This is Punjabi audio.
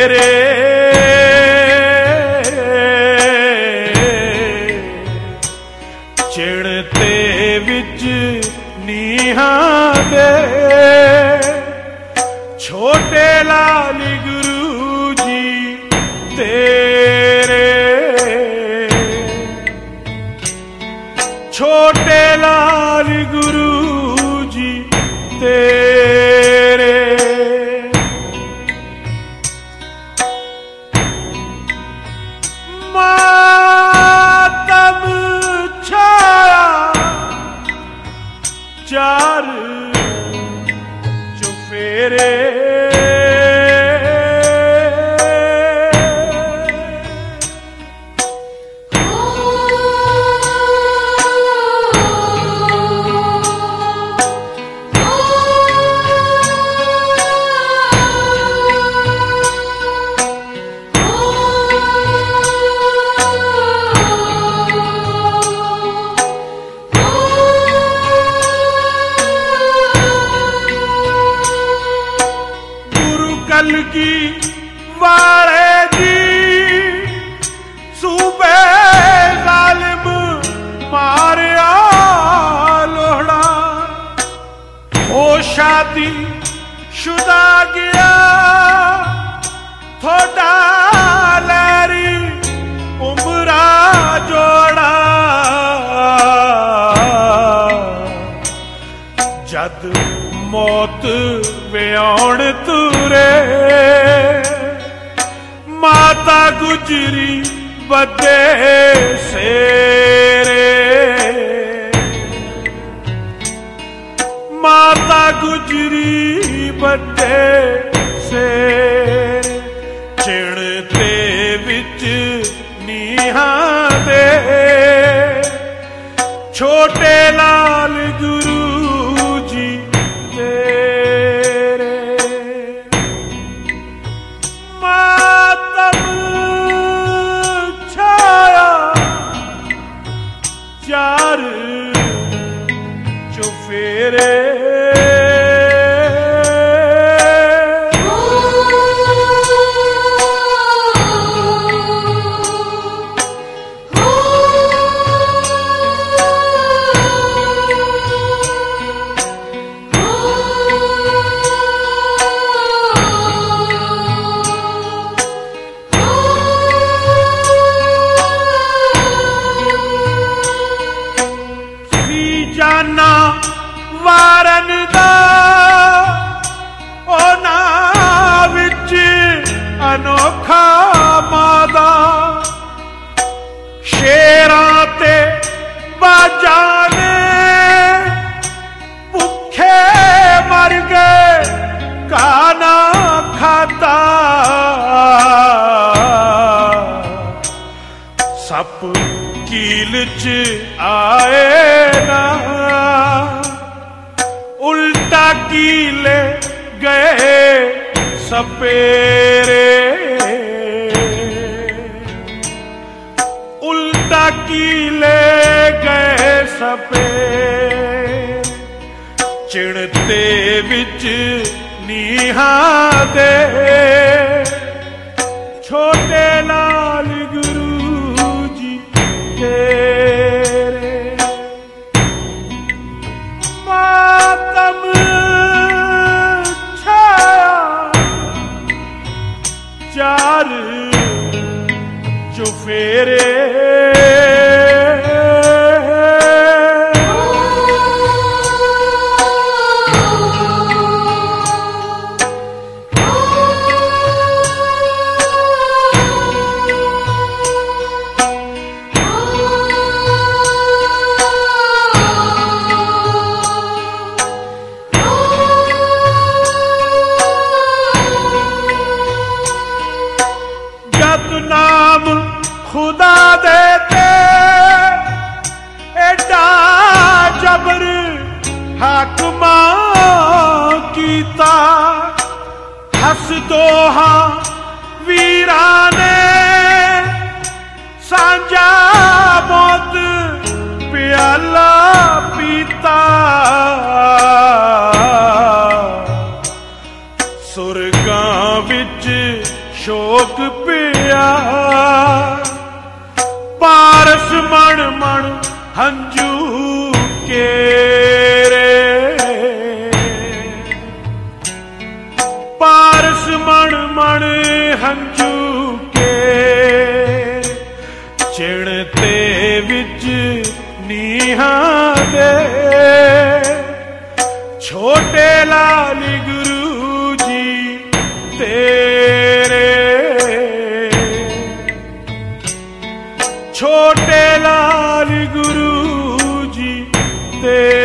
ਚੁਫੇਰੇ ਚਿੜਤੇ ਵਿੱਚ ਨੀਹਾਂ ਦੇ। ਛੋਟੇ ਲਾਲ ਗੁਰੂ ਜੀ ਤੇਰੇ। ਛੋਟੇ ਲਾਲ ਗੁਰੂ ਕਲ ਕੀ ਵਾਲੇ ਜੀ ਸੂਬੇ ਜ਼ਾਲਿਮ ਮਾਰਿਆ ਲੋਹੜਾ ਉਹ ਸ਼ਾਦੀ ਸ਼ੁਦਾ ਗਿਆ ਥੋੜਾ ਲੈਰੀ ਉਮਰਾ ਜੋੜਾ ਜਦ ਮੌਤ ਵਿਆਉਣ ਤੁਰੇ। ਮਾਤਾ ਗੁਜਰੀ ਬੱਦੇ ਸੇਰੇ। ਮਾਤਾ ਗੁਜਰੀ ਬੱਦੇ ਸੇਰੇ। ਚਿੜਤੇ ਵਿੱਚ ਨੀਹਾਂ ਦੇ। ਛੋਟੇ ਲਾ अनोखा मादा। शेरा ते बजाने। भूखे मर गए, खाना खाता। सप कील च आए ना। उल्टा कीले गए सपेरे। ਗਏ ਸਪੇਰੇ ਵਿੱਚ ਨੀਹਾਂ ਦੇ ਛੋਟੇ ਲਾਲ ਗੁਰੂ ਜੀ ਤੇਰੇ। ਮਾਤਮ ਛਾਇਆ। ਚਾਰ ਚੁਫੇਰੇ ਹੱਸ ਦੋਹਾ ਵੀਰਾਂ ਨੇ ਸਾਂਝਾ ਮੌਤ ਪਿਆਲਾ ਪੀਤਾ। ਸੁਰਗਾਂ ਵਿੱਚ ਸ਼ੋਕ ਪਿਆ। ਪਾਰਸ ਮਣ ਮਣ ਹੰਝੂ ਕੇ ਨੀਹਾਂ ਦੇ ਛੋਟੇ ਲਾਲ ਗੁਰੂ ਜੀ ਤੇਰੇ ਛੋਟੇ ਲਾਲ ਗੁਰੂ ਜੀ ਤੇਰੇ